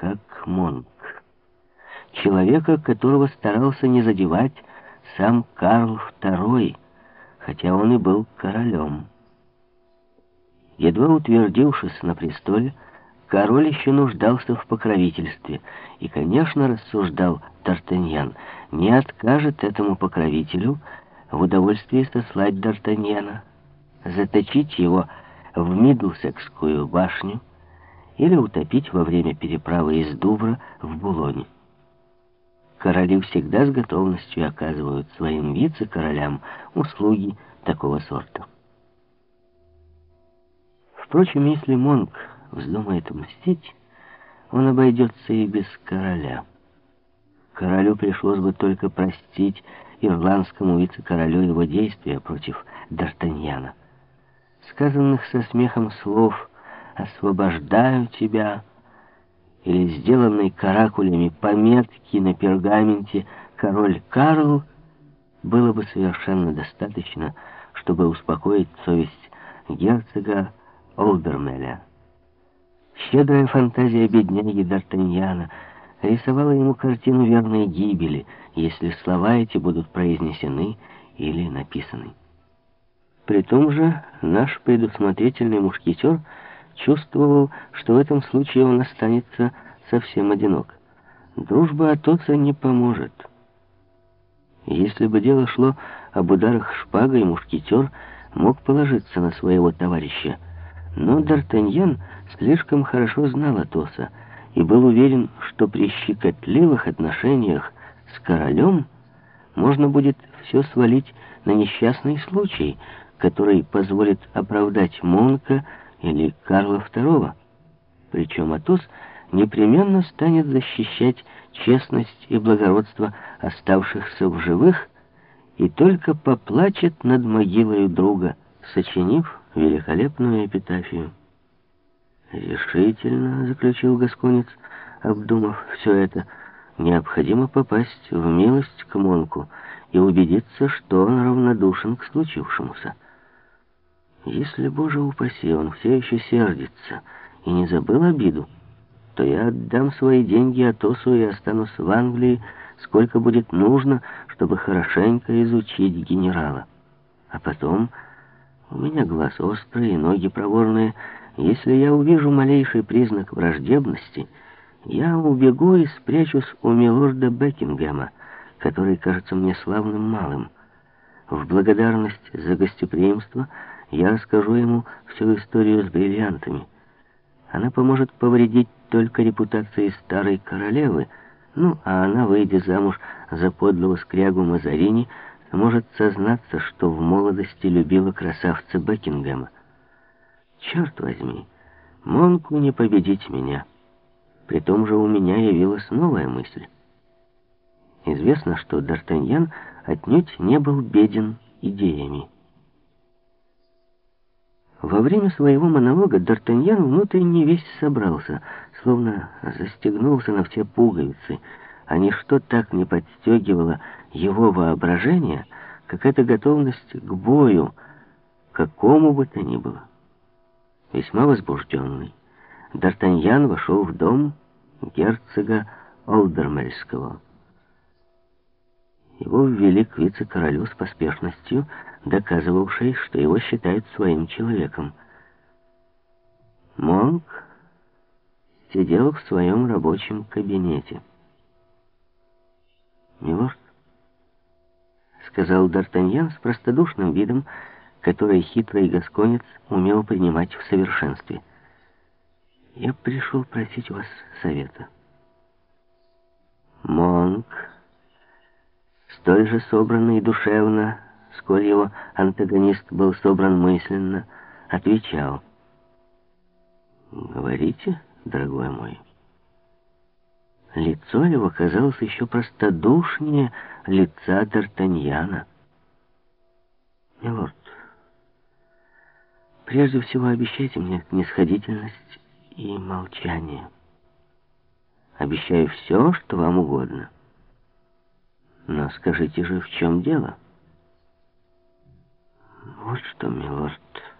как Монк. Человека, которого старался не задевать сам Карл II, хотя он и был королем. Едва утвердившись на престоле, король еще нуждался в покровительстве, и, конечно, рассуждал Д'Артаньян, не откажет этому покровителю в удовольствии сослать Д'Артаньяна, заточить его в Мидлсекскую башню или утопить во время переправы из Дувра в Булоне. Короли всегда с готовностью оказывают своим вице-королям услуги такого сорта. Впрочем, если Монк вздумает мстить, он обойдется и без короля. Королю пришлось бы только простить ирландскому вице-королю его действия против Д'Артаньяна. Сказанных со смехом слов «освобождаю тебя» или сделанной каракулями пометки на пергаменте «Король Карл» было бы совершенно достаточно, чтобы успокоить совесть герцога Олбермеля. Щедрая фантазия бедняги Д'Артаньяна рисовала ему картину верной гибели, если слова эти будут произнесены или написаны. При том же наш предусмотрительный мушкетер чувствовал, что в этом случае он останется совсем одинок. Дружба Атоса не поможет. Если бы дело шло об ударах шпагой, мушкетер мог положиться на своего товарища, но Д'Артаньян слишком хорошо знал Атоса и был уверен, что при щекотливых отношениях с королем можно будет все свалить на несчастный случай, который позволит оправдать Монка или Карла II. Причем Атос непременно станет защищать честность и благородство оставшихся в живых и только поплачет над могилой друга, сочинив великолепную эпитафию. «Решительно», — заключил Гасконец, обдумав все это, — «необходимо попасть в милость к Монку и убедиться, что он равнодушен к случившемуся. Если, Боже упаси, он все еще сердится и не забыл обиду, то я отдам свои деньги Атосу и останусь в Англии, сколько будет нужно, чтобы хорошенько изучить генерала. А потом... У меня глаз острый и ноги проворные. Если я увижу малейший признак враждебности, я убегу и спрячусь у милорда Бекингема, который кажется мне славным малым. В благодарность за гостеприимство я расскажу ему всю историю с бриллиантами. Она поможет повредить только репутации старой королевы, ну, а она, выйдя замуж за подлого скрягу Мазарини, может сознаться, что в молодости любила красавца Бекингема. Черт возьми, Монку не победить меня. При том же у меня явилась новая мысль. Известно, что Д'Артаньян отнюдь не был беден идеями. Во время своего монолога Д'Артаньян внутренне весь собрался, словно застегнулся на все пуговицы, а ничто так не подстегивало его воображение, как эта готовность к бою, какому бы то ни было. Весьма возбужденный, Д'Артаньян вошел в дом герцога Олдермельского. Его ввели к вице-королю с поспешностью, доказывавшей, что его считают своим человеком. Монк сидел в своем рабочем кабинете. «Милорд», — сказал Д'Артаньян с простодушным видом, который хитрый гасконец умел принимать в совершенстве. «Я пришел просить вас совета». Монк, столь же собранный душевно, сколь его антагонист был собран мысленно, отвечал. «Говорите, дорогой мой». Лицо его казалось еще простодушнее лица Д'Артаньяна. «Милорд, прежде всего обещайте мне снисходительность и молчание. Обещаю все, что вам угодно. Но скажите же, в чем дело?» «Вот что, милорд...»